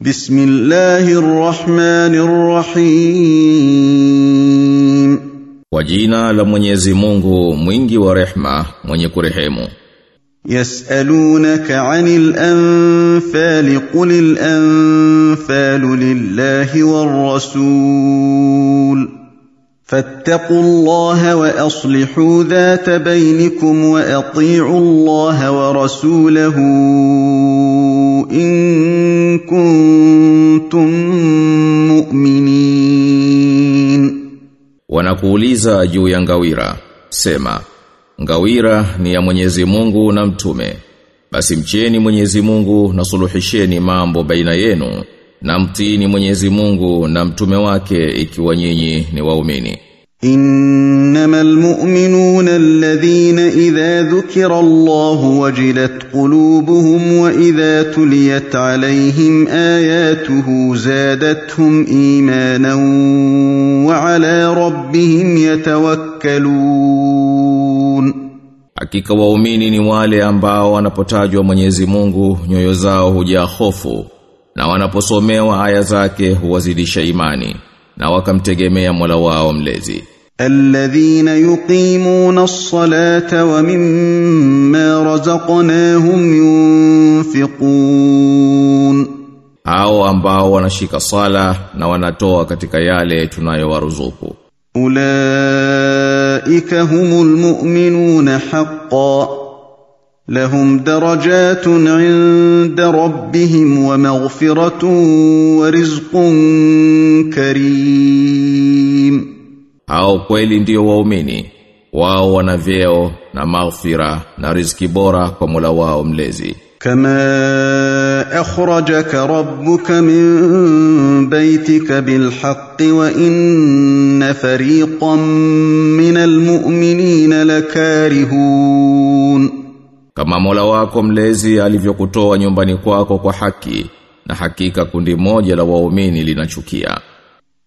بسم الله الرحمن الرحيم Kwa jina la Mwenyezi Mungu mwingi wa rehma mwenye kurehemu. يسألونك عن الأنفال قل الأنفال لله والرسول فاتقوا الله وأصلحوا ذات بينكم وأطيعوا الله ورسوله إن كنتم مؤمنين Wanakuuliza juu ya ngawira Sema Ngawira ni ya Mwenyezi Mungu na mtume Basi mcheni Mwenyezi Mungu na suluhisheni mambo baina yenu na mtini Mwenyezi Mungu na mtume wake ikiwa nyinyi ni waumini إنما المؤمنون الذين إذا ذكر الله وجلت قلوبهم وإذا تليت عليهم آياته زادتهم إيمانا وعلى ربهم يتوكلون Hakika waumini ni wale ambao wanapotajwa Mwenyezi Mungu nyoyo zao hujaa hofu na wanaposomewa aya zake huwazidisha imani na wakamtegemea Mola wao mlezi. Alladhina yuqimuna as-salata wa mimma razaqnahum yunfiqun. Hao ambao wanashika sala na wanatoa katika yale tunayowaruzuku. Ulaika humul mu'minuna haqqan. لهم درجات عند ربهم ومغفرة ورزق كريم. Hao kweli ndio waumini? Wao wana vyeo na maghfira na riziki bora kwa Mola wao mlezi. كما أخرجك ربك من بيتك بالحق وإن فريقا من المؤمنين لكارهون kama Mola wako mlezi alivyokutoa nyumbani kwako kwa haki na hakika kundi moja la waumini linachukia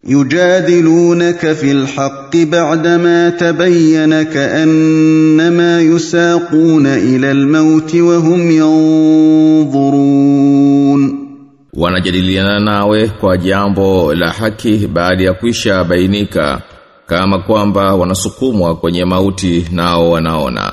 يجادلونك في الحق بعدما تبين كأنما يساقون إلى الموت وهم ينظرون wanajadiliana nawe kwa jambo la haki baada ya kwisha bainika kama kwamba wanasukumwa kwenye mauti nao wanaona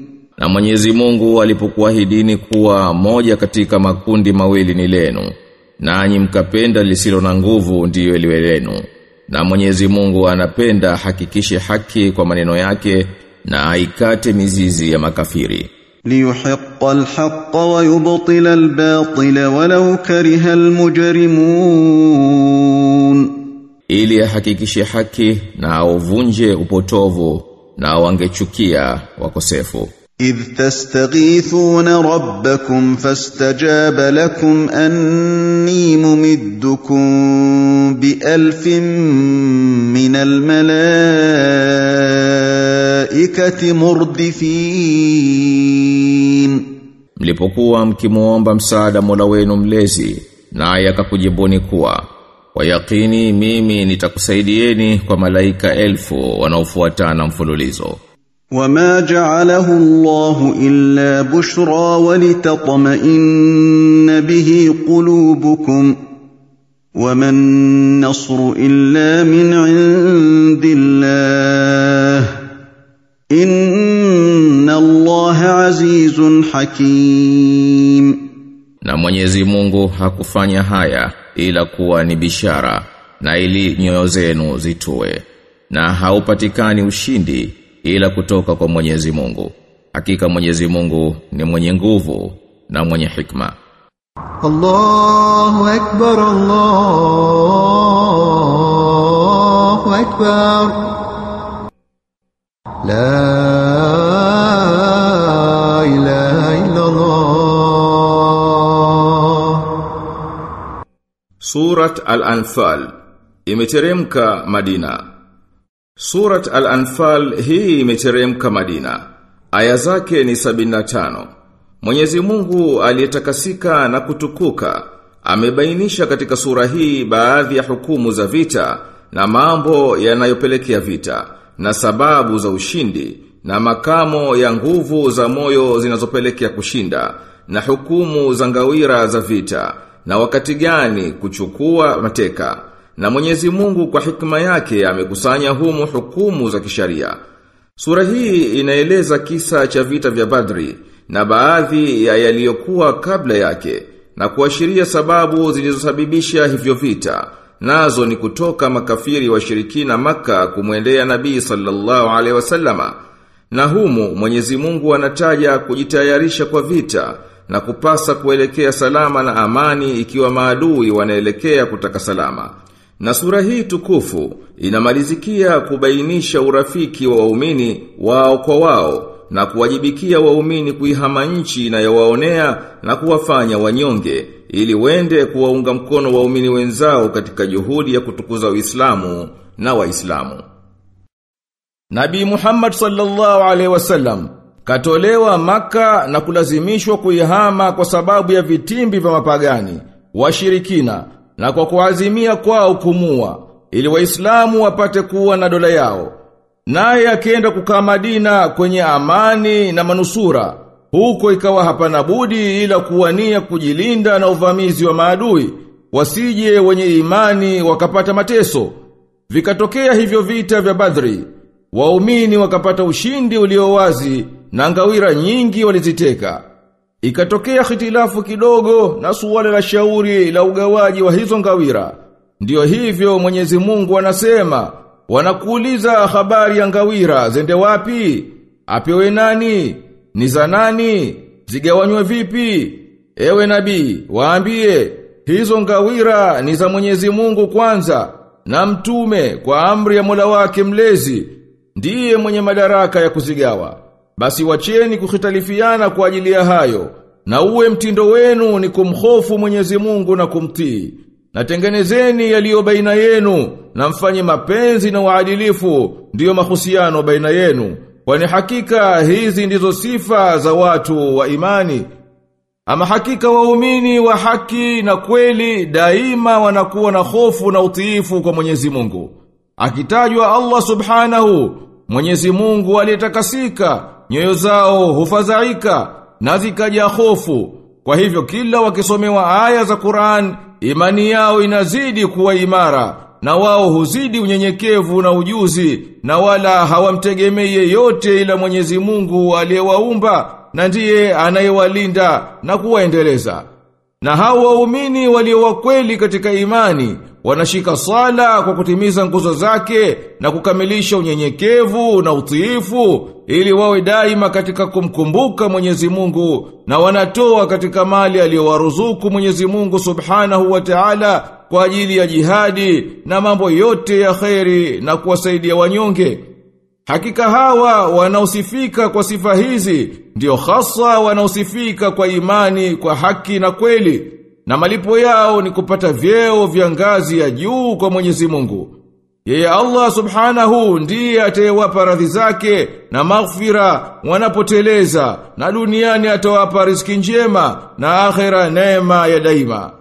Na Mwenyezi Mungu alipokuahidini kuwa moja katika makundi mawili ni lenu, nanyi mkapenda lisilo na nguvu ndiyo liwe lenu. Na Mwenyezi Mungu anapenda hakikishe haki kwa maneno yake na aikate mizizi ya makafiri. ليحق الحق ويبطل الباطل ولو كره المجرمون Ili ahakikishe haki na auvunje upotovu na wangechukia wakosefu. إذ تستغيثون ربكم فاستجاب لكم أني ممدكم بألف من الملائكة مردفين Mlipokuwa mkimuomba msaada Mola wenu mlezi, naye akakujibuni kuwa kwa yakini mimi nitakusaidieni kwa malaika elfu wanaofuatana mfululizo. وما جعله الله إلا بشرى ولتطمئن به قلوبكم وما النصر إلا من عند الله إن الله عزيز حكيم Na Mwenyezi Mungu hakufanya haya ila kuwa ni bishara na ili nyoyo zenu zitue. Na haupatikani ushindi ila kutoka kwa Mwenyezi Mungu. Hakika Mwenyezi Mungu ni mwenye nguvu na mwenye hikma. Allahu akbar Allahu akbar La ilaha illa Allah Surat Al-Anfal imeteremka Madina Surat Al-Anfal hii imeteremka Madina. Aya zake ni 75. Mwenyezi Mungu aliyetakasika na kutukuka amebainisha katika sura hii baadhi ya hukumu za vita na mambo yanayopelekea vita na sababu za ushindi na makamo ya nguvu za moyo zinazopelekea kushinda na hukumu za ngawira za vita na wakati gani kuchukua mateka na Mwenyezi Mungu kwa hikma yake amekusanya humu hukumu za kisharia. Sura hii inaeleza kisa cha vita vya Badri na baadhi ya yaliyokuwa kabla yake na kuashiria sababu zilizosababisha hivyo vita. Nazo ni kutoka makafiri washirikina maka kumwendea Nabii sallallahu alaihi wasallama. Na humu Mwenyezi Mungu anataja kujitayarisha kwa vita na kupasa kuelekea salama na amani ikiwa maadui wanaelekea kutaka salama. Na sura hii tukufu inamalizikia kubainisha urafiki wa waumini wao kwa wao na kuwajibikia waumini kuihama nchi inayowaonea na kuwafanya wanyonge ili wende kuwaunga mkono waumini wenzao katika juhudi ya kutukuza Uislamu na Waislamu. nabi Muhammad sallallahu alaihi wasallam katolewa maka na kulazimishwa kuihama kwa sababu ya vitimbi vya mapagani, washirikina na kwa kuazimia kwao kumua ili waislamu wapate kuwa na dola yao. Naye akienda kukaa Madina kwenye amani na manusura. Huko ikawa hapana budi ila kuwania kujilinda na uvamizi wa maadui, wasije wenye imani wakapata mateso. Vikatokea hivyo vita vya Badri. Waumini wakapata ushindi uliowazi na ngawira nyingi waliziteka. Ikatokea hitilafu kidogo na suala la shauri la ugawaji wa hizo ngawira. Ndiyo hivyo Mwenyezi Mungu anasema, wanakuuliza habari ya ngawira zende wapi? Apewe nani? Ni za nani? Zigawanywe vipi? Ewe nabii, waambie, hizo ngawira ni za Mwenyezi Mungu kwanza, na mtume kwa amri ya Mola wake mlezi, ndiye mwenye madaraka ya kuzigawa. Basi wacheni kukhitalifiana kwa ajili ya hayo, na uwe mtindo wenu ni kumhofu Mwenyezi Mungu na kumtii. Na tengenezeni yaliyo baina yenu, na mfanye mapenzi na uadilifu, ndiyo mahusiano baina yenu. Kwani hakika hizi ndizo sifa za watu wa imani. Ama hakika waumini wa haki na kweli daima wanakuwa na hofu na utiifu kwa Mwenyezi Mungu. Akitajwa Allah Subhanahu, Mwenyezi Mungu aliyetakasika, nyoyo zao hufadhaika na zikaja hofu. Kwa hivyo kila wakisomewa aya za Qur'an, imani yao inazidi kuwa imara na wao huzidi unyenyekevu na ujuzi na wala hawamtegemei yeyote ila Mwenyezi Mungu aliyewaumba na ndiye anayewalinda na kuwaendeleza. Na hao waumini walio wakweli katika imani wanashika sala kwa kutimiza nguzo zake na kukamilisha unyenyekevu na utiifu ili wawe daima katika kumkumbuka Mwenyezi Mungu na wanatoa katika mali aliyowaruzuku Mwenyezi Mungu Subhanahu wa Ta'ala kwa ajili ya jihadi na mambo yote ya kheri na kuwasaidia wanyonge. Hakika hawa wanaosifika kwa sifa hizi ndio hasa wanaosifika kwa imani kwa haki na kweli na malipo yao ni kupata vyeo vya ngazi ya juu kwa Mwenyezi Mungu. Yeye Allah Subhanahu ndiye atayewapa radhi zake na maghfira wanapoteleza na duniani atawapa riziki njema na akhera neema ya daima.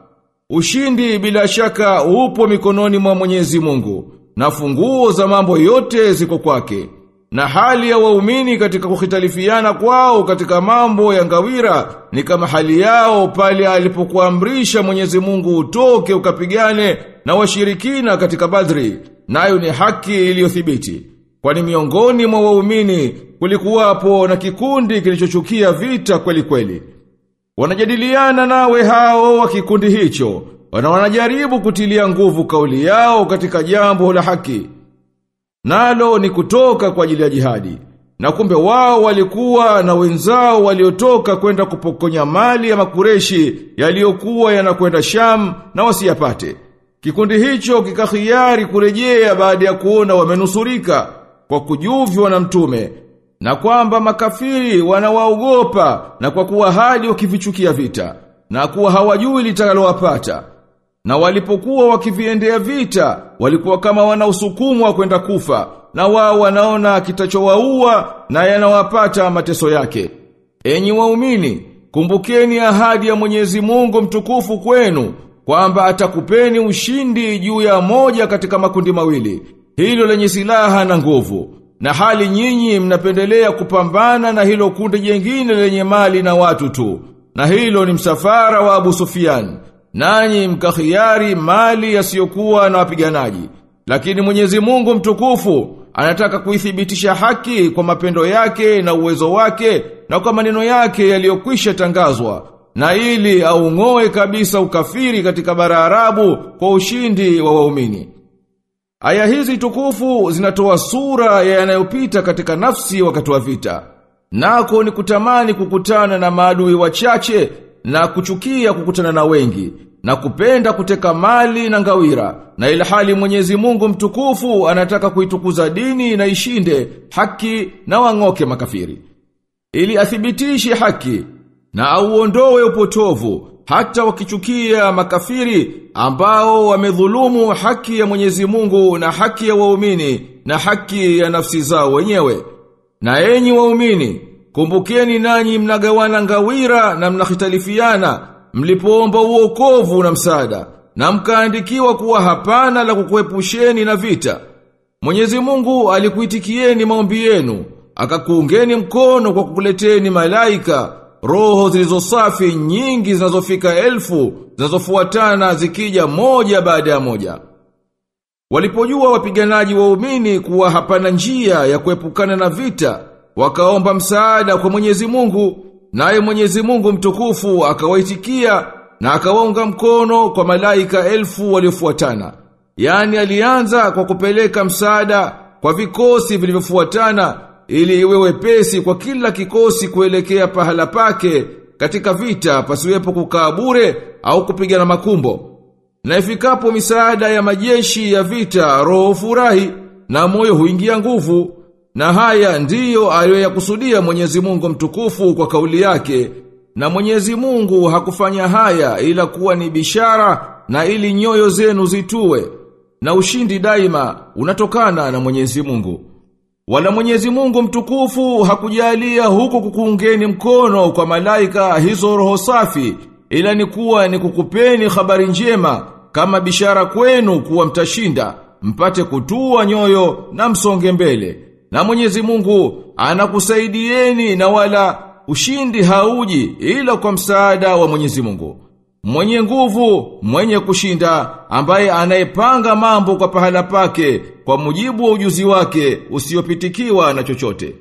Ushindi bila shaka upo mikononi mwa Mwenyezi Mungu na funguo za mambo yote ziko kwake. Na hali ya waumini katika kukhitalifiana kwao katika mambo ya ngawira ni kama hali yao pale alipokuamrisha Mwenyezi Mungu utoke ukapigane na washirikina katika Badri, nayo ni haki iliyothibiti. Kwani miongoni mwa waumini kulikuwapo na kikundi kilichochukia vita kweli kweli. Wanajadiliana nawe hao wa kikundi hicho, wana wanajaribu kutilia nguvu kauli yao katika jambo la haki. Nalo ni kutoka kwa ajili ya jihadi. Na kumbe wao walikuwa na wenzao waliotoka kwenda kupokonya mali ya makureshi yaliyokuwa yanakwenda Sham na wasiyapate. Kikundi hicho kikahiari kurejea baada ya kuona wamenusurika kwa kujuvywa na mtume na kwamba makafiri wanawaogopa na kwa kuwa hadi wakivichukia vita na kuwa hawajui litakalowapata. Na walipokuwa wakiviendea vita, walikuwa kama wanaosukumwa kwenda kufa, na wao wanaona kitachowaua na yanawapata mateso yake. Enyi waumini, kumbukeni ahadi ya Mwenyezi Mungu mtukufu kwenu kwamba atakupeni ushindi juu ya moja katika makundi mawili, hilo lenye silaha na nguvu. Na hali nyinyi mnapendelea kupambana na hilo kundi jengine lenye mali na watu tu. Na hilo ni msafara wa Abu Sufyan. Nanyi mkakhiari mali yasiyokuwa na wapiganaji. Lakini Mwenyezi Mungu mtukufu anataka kuithibitisha haki kwa mapendo yake na uwezo wake na kwa maneno yake yaliyokwisha tangazwa na ili aung'oe kabisa ukafiri katika bara Arabu kwa ushindi wa waumini. Aya hizi tukufu zinatoa sura ya yanayopita katika nafsi wakati wa vita. Nako ni kutamani kukutana na maadui wachache na kuchukia kukutana na wengi na kupenda kuteka mali na ngawira na ilhali Mwenyezi Mungu mtukufu anataka kuitukuza dini na ishinde haki na wang'oke makafiri. Ili athibitishe haki na auondoe upotovu hata wakichukia makafiri ambao wamedhulumu haki ya Mwenyezi Mungu na haki ya waumini na haki ya nafsi zao wenyewe. Na enyi waumini kumbukeni nanyi mnagawana ngawira na mnahitalifiana mlipoomba uokovu na msaada na mkaandikiwa kuwa hapana la kukuepusheni na vita. Mwenyezi Mungu alikuitikieni maombi yenu akakuungeni mkono kwa kukuleteni malaika roho zilizosafi nyingi zinazofika elfu zinazofuatana zikija moja baada ya moja. Walipojua wapiganaji waumini kuwa hapana njia ya kuepukana na vita wakaomba msaada kwa Mwenyezi Mungu naye Mwenyezi Mungu mtukufu akawaitikia na akawaunga mkono kwa malaika elfu waliofuatana yani alianza kwa kupeleka msaada kwa vikosi vilivyofuatana ili iwe wepesi kwa kila kikosi kuelekea pahala pake katika vita pasiwepo kukaa bure au kupigana makumbo. Na ifikapo misaada ya majeshi ya vita roho furahi na moyo huingia nguvu na haya ndiyo aliyoyakusudia Mwenyezi Mungu mtukufu kwa kauli yake na Mwenyezi Mungu hakufanya haya ila kuwa ni bishara na ili nyoyo zenu zitue na ushindi daima unatokana na Mwenyezi Mungu. Wala Mwenyezi Mungu mtukufu hakujalia huko kukuungeni mkono kwa malaika hizo roho safi ila ni kuwa ni kukupeni habari njema kama bishara kwenu kuwa mtashinda mpate kutua nyoyo na msonge mbele na Mwenyezi Mungu anakusaidieni na wala ushindi hauji ila kwa msaada wa Mwenyezi Mungu. Mwenye nguvu mwenye kushinda ambaye anayepanga mambo kwa pahala pake kwa mujibu wa ujuzi wake usiopitikiwa na chochote